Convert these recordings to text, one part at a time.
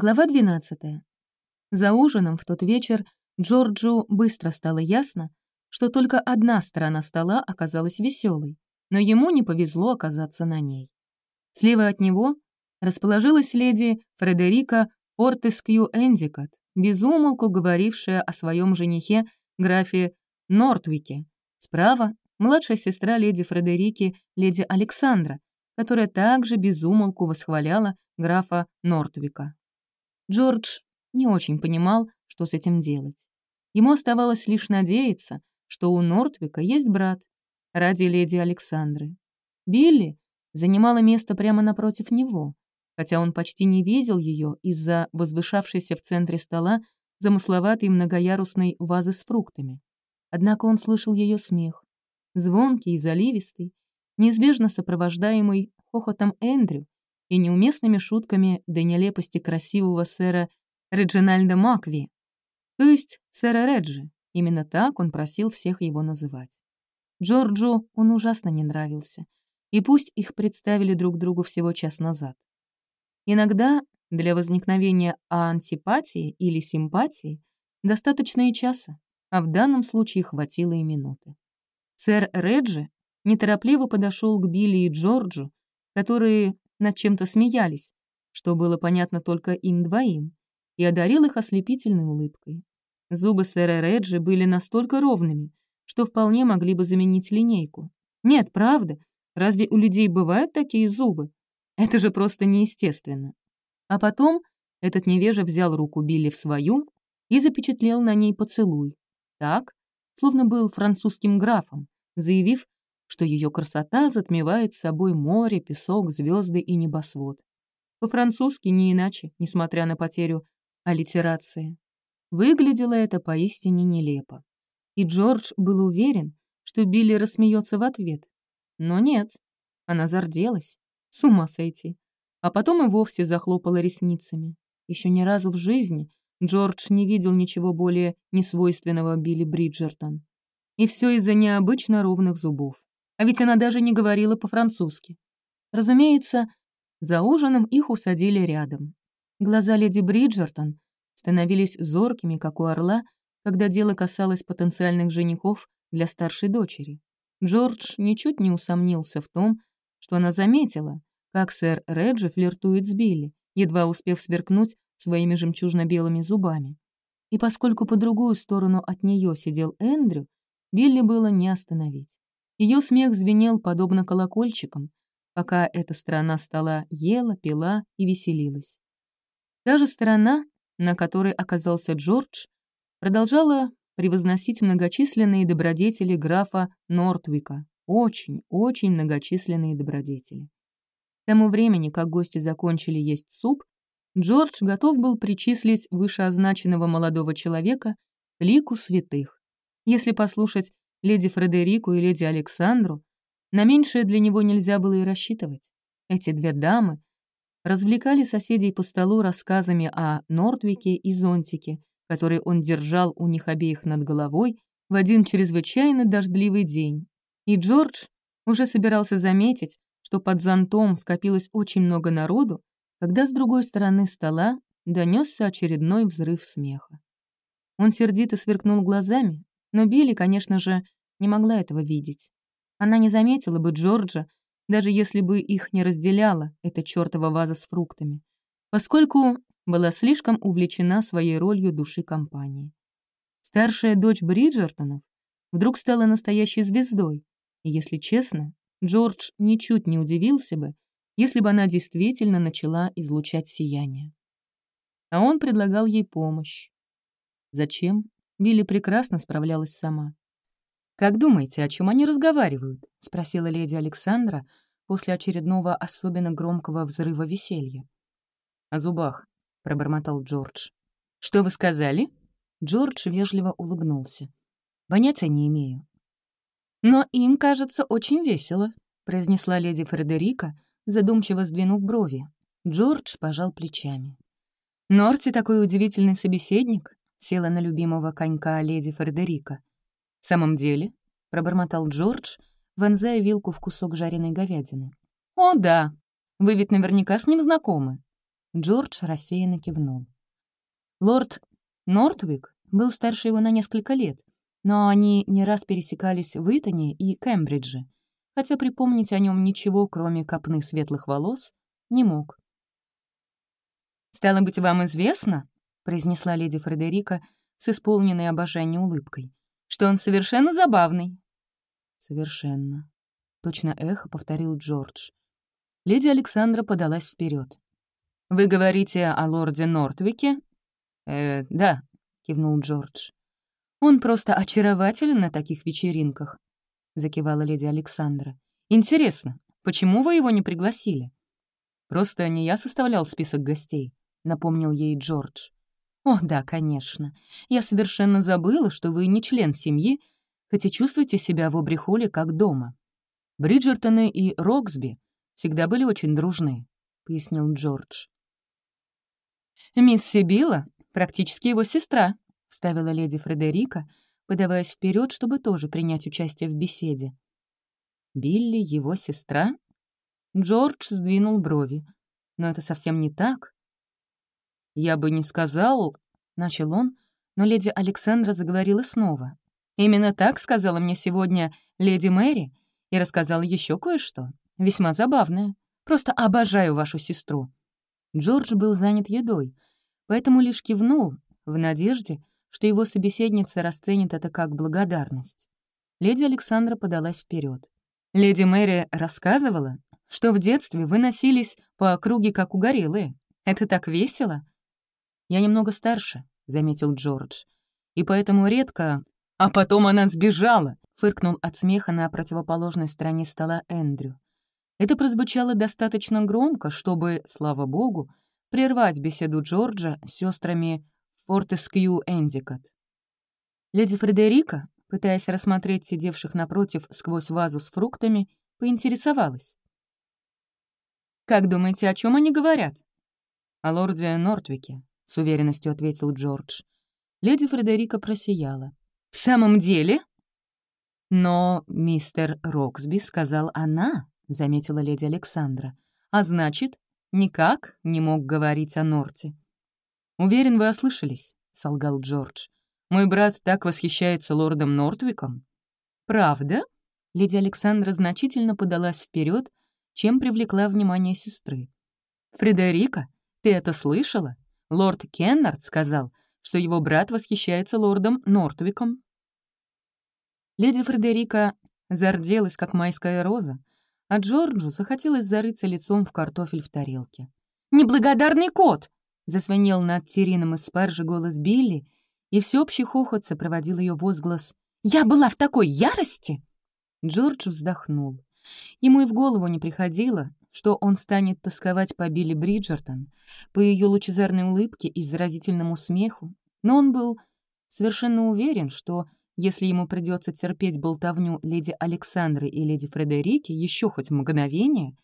Глава 12. За ужином в тот вечер Джорджу быстро стало ясно, что только одна сторона стола оказалась веселой, но ему не повезло оказаться на ней. Слева от него расположилась леди Фредерика Ортескью Эндикот, безумолку говорившая о своем женихе графе Нортвике. Справа — младшая сестра леди Фредерики, леди Александра, которая также безумолку восхваляла графа Нортвика. Джордж не очень понимал, что с этим делать. Ему оставалось лишь надеяться, что у Нортвика есть брат, ради леди Александры. Билли занимала место прямо напротив него, хотя он почти не видел ее из-за возвышавшейся в центре стола замысловатой многоярусной вазы с фруктами. Однако он слышал ее смех, звонкий и заливистый, неизбежно сопровождаемый хохотом Эндрю и неуместными шутками до нелепости красивого сэра Реджинальда Макви, то есть сэра Реджи, именно так он просил всех его называть. Джорджу он ужасно не нравился, и пусть их представили друг другу всего час назад. Иногда для возникновения антипатии или симпатии достаточно и часа, а в данном случае хватило и минуты. Сэр Реджи неторопливо подошел к Билли и Джорджу, которые над чем-то смеялись, что было понятно только им двоим, и одарил их ослепительной улыбкой. Зубы сэра Реджи были настолько ровными, что вполне могли бы заменить линейку. Нет, правда, разве у людей бывают такие зубы? Это же просто неестественно. А потом этот невежа взял руку Билли в свою и запечатлел на ней поцелуй. Так, словно был французским графом, заявив, что ее красота затмевает собой море, песок, звезды и небосвод. По-французски не иначе, несмотря на потерю аллитерации. Выглядело это поистине нелепо. И Джордж был уверен, что Билли рассмеется в ответ. Но нет, она зарделась. С ума сойти. А потом и вовсе захлопала ресницами. Еще ни разу в жизни Джордж не видел ничего более несвойственного Билли Бриджертон. И все из-за необычно ровных зубов. А ведь она даже не говорила по-французски. Разумеется, за ужином их усадили рядом. Глаза леди Бриджертон становились зоркими, как у орла, когда дело касалось потенциальных женихов для старшей дочери. Джордж ничуть не усомнился в том, что она заметила, как сэр Реджи флиртует с Билли, едва успев сверкнуть своими жемчужно-белыми зубами. И поскольку по другую сторону от нее сидел Эндрю, Билли было не остановить. Ее смех звенел подобно колокольчикам, пока эта сторона стола ела, пила и веселилась. Та же сторона, на которой оказался Джордж, продолжала превозносить многочисленные добродетели графа Нортвика. Очень, очень многочисленные добродетели. К тому времени, как гости закончили есть суп, Джордж готов был причислить вышеозначенного молодого человека к лику святых. Если послушать леди Фредерику и леди Александру, на меньшее для него нельзя было и рассчитывать. Эти две дамы развлекали соседей по столу рассказами о Нортвике и зонтике, который он держал у них обеих над головой в один чрезвычайно дождливый день. И Джордж уже собирался заметить, что под зонтом скопилось очень много народу, когда с другой стороны стола донесся очередной взрыв смеха. Он сердито сверкнул глазами, но Билли, конечно же, не могла этого видеть. Она не заметила бы Джорджа, даже если бы их не разделяла эта чёртова ваза с фруктами, поскольку была слишком увлечена своей ролью души компании. Старшая дочь Бриджертонов вдруг стала настоящей звездой, и, если честно, Джордж ничуть не удивился бы, если бы она действительно начала излучать сияние. А он предлагал ей помощь. Зачем? Билли прекрасно справлялась сама. «Как думаете, о чем они разговаривают?» — спросила леди Александра после очередного особенно громкого взрыва веселья. «О зубах», — пробормотал Джордж. «Что вы сказали?» Джордж вежливо улыбнулся. «Понятия не имею». «Но им, кажется, очень весело», — произнесла леди Фредерика, задумчиво сдвинув брови. Джордж пожал плечами. «Норти такой удивительный собеседник», — села на любимого конька леди Фредерика. «В самом деле?» — пробормотал Джордж, вонзая вилку в кусок жареной говядины. «О, да! Вы ведь наверняка с ним знакомы». Джордж рассеянно кивнул. Лорд Нортвик был старше его на несколько лет, но они не раз пересекались в Итоне и Кембридже, хотя припомнить о нем ничего, кроме копны светлых волос, не мог. «Стало быть, вам известно?» — произнесла леди Фредерика с исполненной обожанием улыбкой, «что он совершенно забавный». «Совершенно», — точно эхо повторил Джордж. Леди Александра подалась вперед. «Вы говорите о лорде Нортвике?» «Э, да», — кивнул Джордж. «Он просто очарователен на таких вечеринках», — закивала леди Александра. «Интересно, почему вы его не пригласили?» «Просто не я составлял список гостей», — напомнил ей Джордж. «О, да, конечно. Я совершенно забыла, что вы не член семьи, хоть и чувствуете себя в обрехоле как дома. Бриджертоны и Роксби всегда были очень дружны», — пояснил Джордж. «Мисс Сибила практически его сестра», — вставила леди Фредерика, подаваясь вперед, чтобы тоже принять участие в беседе. «Билли — его сестра?» Джордж сдвинул брови. «Но это совсем не так». «Я бы не сказал...» — начал он, но леди Александра заговорила снова. «Именно так сказала мне сегодня леди Мэри и рассказала еще кое-что, весьма забавное. Просто обожаю вашу сестру». Джордж был занят едой, поэтому лишь кивнул, в надежде, что его собеседница расценит это как благодарность. Леди Александра подалась вперед. «Леди Мэри рассказывала, что в детстве вы носились по округе как угорелые. Это так весело?» «Я немного старше», — заметил Джордж, «и поэтому редко...» «А потом она сбежала!» — фыркнул от смеха на противоположной стороне стола Эндрю. Это прозвучало достаточно громко, чтобы, слава богу, прервать беседу Джорджа с сестрами Фортескью Эндикот. Леди Фредерика, пытаясь рассмотреть сидевших напротив сквозь вазу с фруктами, поинтересовалась. «Как думаете, о чем они говорят?» «О лорде Нортвике», — с уверенностью ответил Джордж. Леди Фредерика просияла. «В самом деле?» «Но мистер Роксби сказал она», — заметила леди Александра. «А значит, никак не мог говорить о Норте». «Уверен, вы ослышались», — солгал Джордж. «Мой брат так восхищается лордом Нортвиком». «Правда?» Леди Александра значительно подалась вперед, чем привлекла внимание сестры. «Фредерика, ты это слышала? Лорд Кеннард сказал, что его брат восхищается лордом Нортвиком». Леди Фредерика зарделась, как майская роза, а Джорджу захотелось зарыться лицом в картофель в тарелке. «Неблагодарный кот!» — зазвенел над Терином из спаржи голос Билли, и всеобщий хохот сопроводил ее возглас «Я была в такой ярости!» Джордж вздохнул. Ему и в голову не приходило, что он станет тосковать по Билли Бриджертон, по ее лучезарной улыбке и заразительному смеху, но он был совершенно уверен, что если ему придется терпеть болтовню леди Александры и леди Фредерики еще хоть мгновение,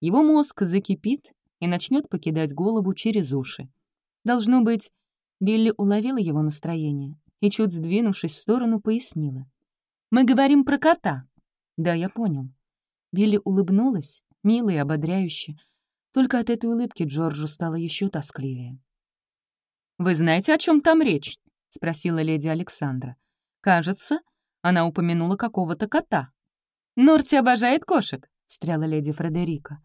его мозг закипит и начнет покидать голову через уши. Должно быть, Билли уловила его настроение и, чуть сдвинувшись в сторону, пояснила. «Мы говорим про кота». «Да, я понял». Билли улыбнулась, мило и ободряюще. Только от этой улыбки Джорджу стало еще тоскливее. «Вы знаете, о чем там речь?» — спросила леди Александра. Кажется, она упомянула какого-то кота. «Норти обожает кошек», — встряла леди Фредерика.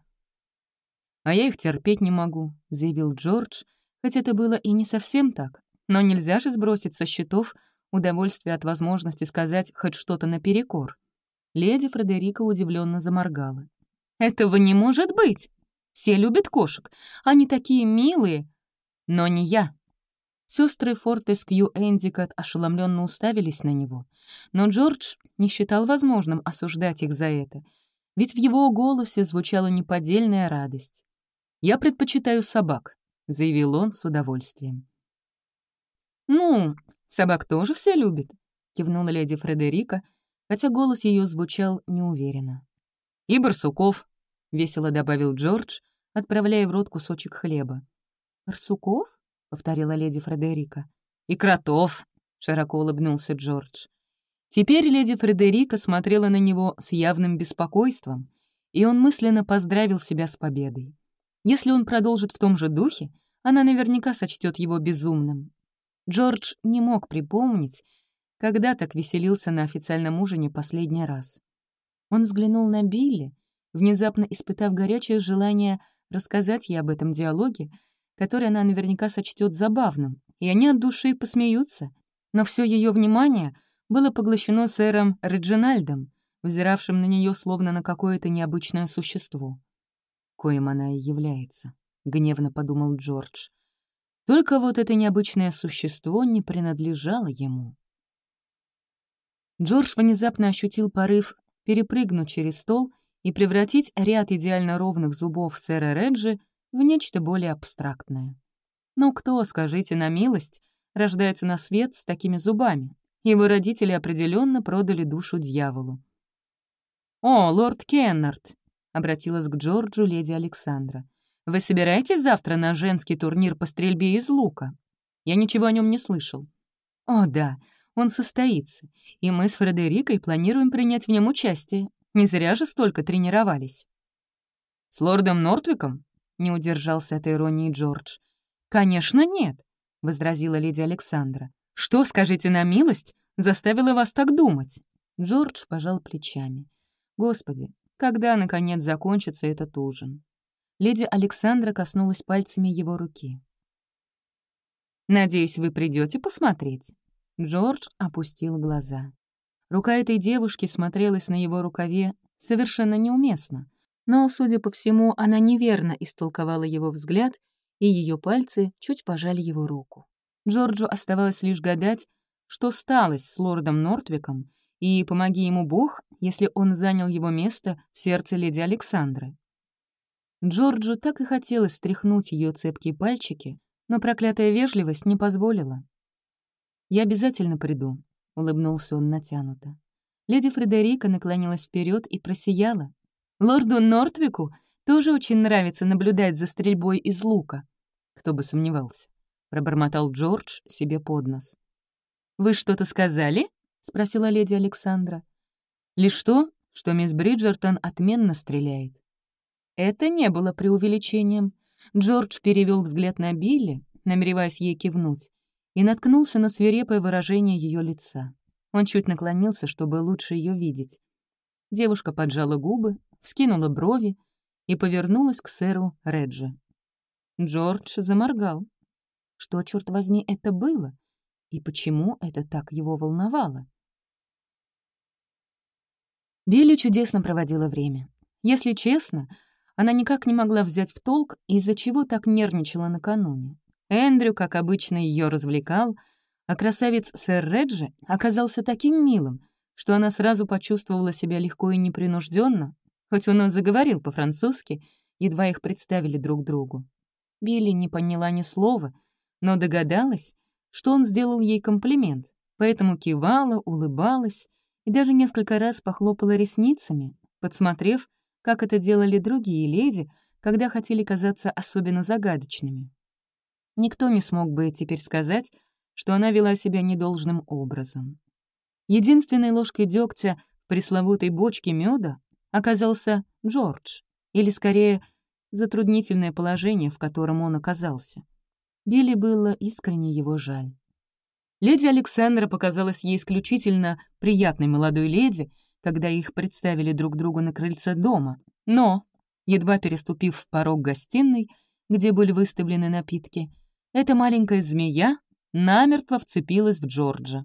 «А я их терпеть не могу», — заявил Джордж, хоть это было и не совсем так. Но нельзя же сбросить со счетов удовольствие от возможности сказать хоть что-то наперекор. Леди Фредерика удивленно заморгала. «Этого не может быть! Все любят кошек, они такие милые!» «Но не я», Сестры Фортескью Эндикот ошеломленно уставились на него, но Джордж не считал возможным осуждать их за это, ведь в его голосе звучала неподдельная радость. «Я предпочитаю собак», — заявил он с удовольствием. «Ну, собак тоже все любят», — кивнула леди Фредерика, хотя голос ее звучал неуверенно. «И барсуков», — весело добавил Джордж, отправляя в рот кусочек хлеба. «Барсуков?» повторила леди Фредерика. «И кротов!» — широко улыбнулся Джордж. Теперь леди Фредерика смотрела на него с явным беспокойством, и он мысленно поздравил себя с победой. Если он продолжит в том же духе, она наверняка сочтет его безумным. Джордж не мог припомнить, когда так веселился на официальном ужине последний раз. Он взглянул на Билли, внезапно испытав горячее желание рассказать ей об этом диалоге, который она наверняка сочтет забавным, и они от души посмеются. Но все ее внимание было поглощено сэром Реджинальдом, взиравшим на нее словно на какое-то необычное существо. Коим она и является, — гневно подумал Джордж. Только вот это необычное существо не принадлежало ему. Джордж внезапно ощутил порыв перепрыгнуть через стол и превратить ряд идеально ровных зубов сэра Реджи в нечто более абстрактное. Но кто, скажите на милость, рождается на свет с такими зубами? Его родители определенно продали душу дьяволу. «О, лорд Кеннард!» — обратилась к Джорджу леди Александра. «Вы собираетесь завтра на женский турнир по стрельбе из лука? Я ничего о нем не слышал». «О, да, он состоится, и мы с Фредерикой планируем принять в нем участие. Не зря же столько тренировались». «С лордом Нортвиком?» — не удержался от иронии Джордж. «Конечно, нет», — возразила леди Александра. «Что, скажите на милость, заставило вас так думать?» Джордж пожал плечами. «Господи, когда, наконец, закончится этот ужин?» Леди Александра коснулась пальцами его руки. «Надеюсь, вы придете посмотреть?» Джордж опустил глаза. Рука этой девушки смотрелась на его рукаве совершенно неуместно, но, судя по всему, она неверно истолковала его взгляд, и ее пальцы чуть пожали его руку. Джорджу оставалось лишь гадать, что сталось с лордом Нортвиком, и помоги ему Бог, если он занял его место в сердце леди Александры. Джорджу так и хотелось стряхнуть ее цепкие пальчики, но проклятая вежливость не позволила. «Я обязательно приду», — улыбнулся он натянуто. Леди Фредерика наклонилась вперед и просияла. «Лорду Нортвику тоже очень нравится наблюдать за стрельбой из лука». Кто бы сомневался, — пробормотал Джордж себе под нос. «Вы что-то сказали?» — спросила леди Александра. «Лишь то, что мисс Бриджертон отменно стреляет». Это не было преувеличением. Джордж перевел взгляд на Билли, намереваясь ей кивнуть, и наткнулся на свирепое выражение ее лица. Он чуть наклонился, чтобы лучше ее видеть. Девушка поджала губы, вскинула брови и повернулась к сэру Реджи. Джордж заморгал. Что, черт возьми, это было? И почему это так его волновало? Билли чудесно проводила время. Если честно, она никак не могла взять в толк, из-за чего так нервничала накануне. Эндрю, как обычно, ее развлекал, а красавец сэр Реджи оказался таким милым, что она сразу почувствовала себя легко и непринужденно, хоть он и заговорил по-французски, едва их представили друг другу. Билли не поняла ни слова, но догадалась, что он сделал ей комплимент, поэтому кивала, улыбалась и даже несколько раз похлопала ресницами, подсмотрев, как это делали другие леди, когда хотели казаться особенно загадочными. Никто не смог бы теперь сказать, что она вела себя недолжным образом. Единственной ложкой дегтя в пресловутой бочке меда оказался Джордж, или, скорее, затруднительное положение, в котором он оказался. Билли было искренне его жаль. Леди Александра показалась ей исключительно приятной молодой леди, когда их представили друг другу на крыльце дома, но, едва переступив порог гостиной, где были выставлены напитки, эта маленькая змея намертво вцепилась в Джорджа.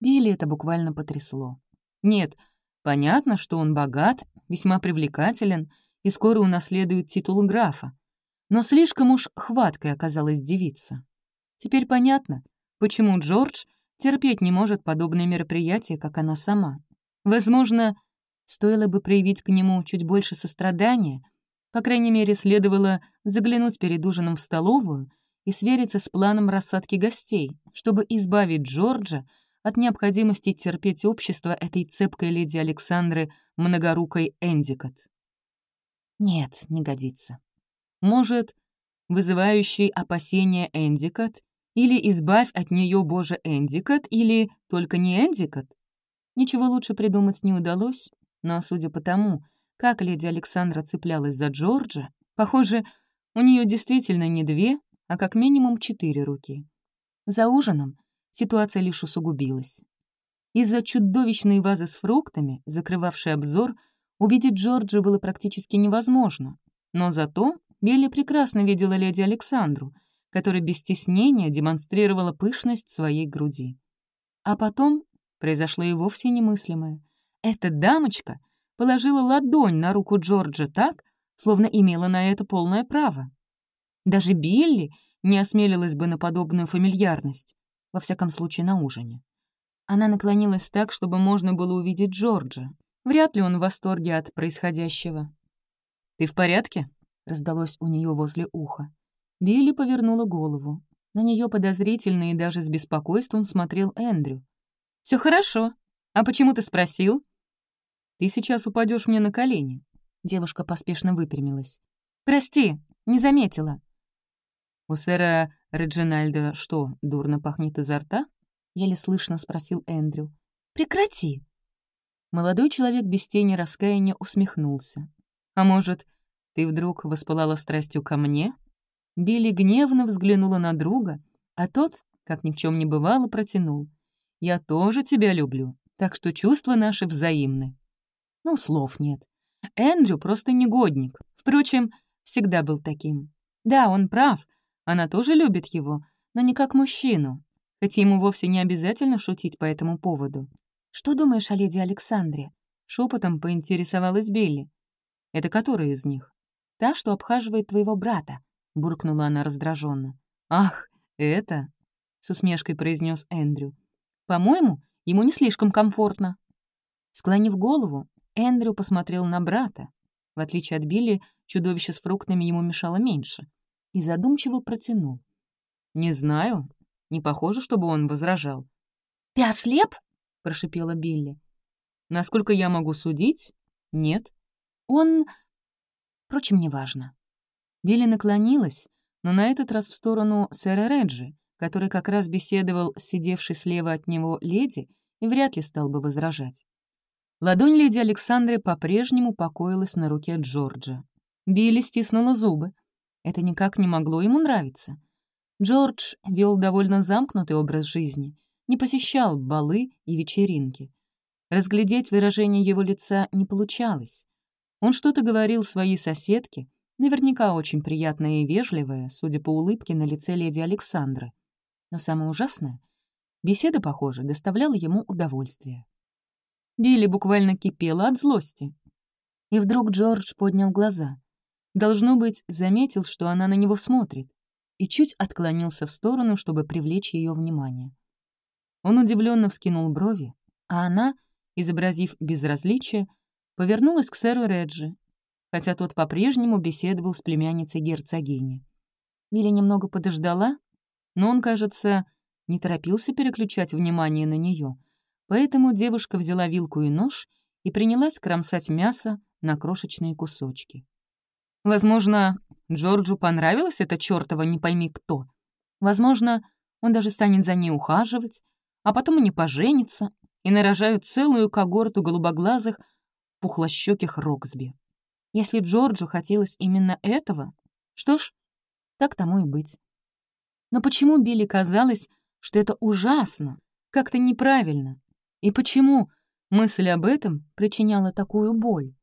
Билли это буквально потрясло. Нет, понятно, что он богат, весьма привлекателен и скоро унаследует титул графа. Но слишком уж хваткой оказалась девица. Теперь понятно, почему Джордж терпеть не может подобные мероприятия, как она сама. Возможно, стоило бы проявить к нему чуть больше сострадания, по крайней мере, следовало заглянуть перед ужином в столовую и свериться с планом рассадки гостей, чтобы избавить Джорджа от необходимости терпеть общество этой цепкой леди Александры многорукой Эндикот. Нет, не годится. Может, вызывающий опасения Эндикот, или избавь от нее Боже Эндикот, или только не Эндикот? Ничего лучше придумать не удалось, но, судя по тому, как леди Александра цеплялась за Джорджа, Похоже, у нее действительно не две, а как минимум четыре руки. За ужином ситуация лишь усугубилась. Из-за чудовищной вазы с фруктами, закрывавшей обзор, увидеть Джорджа было практически невозможно. Но зато Билли прекрасно видела леди Александру, которая без стеснения демонстрировала пышность своей груди. А потом произошло и вовсе немыслимое. Эта дамочка положила ладонь на руку Джорджа так, словно имела на это полное право. Даже Билли не осмелилась бы на подобную фамильярность, во всяком случае на ужине. Она наклонилась так, чтобы можно было увидеть Джорджа. Вряд ли он в восторге от происходящего. «Ты в порядке?» — раздалось у нее возле уха. Билли повернула голову. На нее подозрительно и даже с беспокойством смотрел Эндрю. Все хорошо. А почему ты спросил?» «Ты сейчас упадешь мне на колени». Девушка поспешно выпрямилась. «Прости, не заметила». «У сэра Реджинальда что, дурно пахнет изо рта?» — еле слышно спросил Эндрю. «Прекрати!» Молодой человек без тени раскаяния усмехнулся. «А может, ты вдруг воспылала страстью ко мне?» Билли гневно взглянула на друга, а тот, как ни в чем не бывало, протянул. «Я тоже тебя люблю, так что чувства наши взаимны». Ну, слов нет. Эндрю просто негодник. Впрочем, всегда был таким. Да, он прав, она тоже любит его, но не как мужчину, хотя ему вовсе не обязательно шутить по этому поводу. «Что думаешь о леди Александре?» Шепотом поинтересовалась Билли. «Это которая из них?» «Та, что обхаживает твоего брата», — буркнула она раздраженно. «Ах, это...» — с усмешкой произнес Эндрю. «По-моему, ему не слишком комфортно». Склонив голову, Эндрю посмотрел на брата. В отличие от Билли, чудовище с фруктами ему мешало меньше. И задумчиво протянул. «Не знаю. Не похоже, чтобы он возражал». «Ты ослеп?» — прошипела Билли. «Насколько я могу судить, нет. Он Впрочем, неважно. Билли наклонилась, но на этот раз в сторону сэра Реджи, который как раз беседовал с сидевшей слева от него леди и вряд ли стал бы возражать. Ладонь леди Александры по-прежнему покоилась на руке Джорджа. Билли стиснула зубы. Это никак не могло ему нравиться. Джордж вел довольно замкнутый образ жизни, не посещал балы и вечеринки. Разглядеть выражение его лица не получалось. Он что-то говорил своей соседке, наверняка очень приятная и вежливая, судя по улыбке на лице леди Александры. Но самое ужасное — беседа, похоже, доставляла ему удовольствие. Билли буквально кипела от злости. И вдруг Джордж поднял глаза. Должно быть, заметил, что она на него смотрит, и чуть отклонился в сторону, чтобы привлечь ее внимание. Он удивленно вскинул брови, а она, изобразив безразличие, повернулась к сэру Реджи, хотя тот по-прежнему беседовал с племянницей герцогини. Милли немного подождала, но он, кажется, не торопился переключать внимание на нее, поэтому девушка взяла вилку и нож и принялась кромсать мясо на крошечные кусочки. Возможно, Джорджу понравилось это чёртово не пойми кто. Возможно, он даже станет за ней ухаживать, а потом они поженятся и нарожают целую когорту голубоглазых пухлощеких Роксби. Если Джорджу хотелось именно этого, что ж, так тому и быть. Но почему Билли казалось, что это ужасно, как-то неправильно? И почему мысль об этом причиняла такую боль?